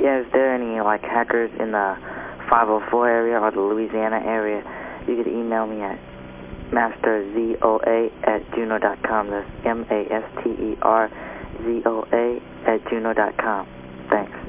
Yeah, is there any like hackers in the 504 area or the Louisiana area, you could email me at masterzoa at juno.com. That's M-A-S-T-E-R-Z-O-A at juno.com. Thanks.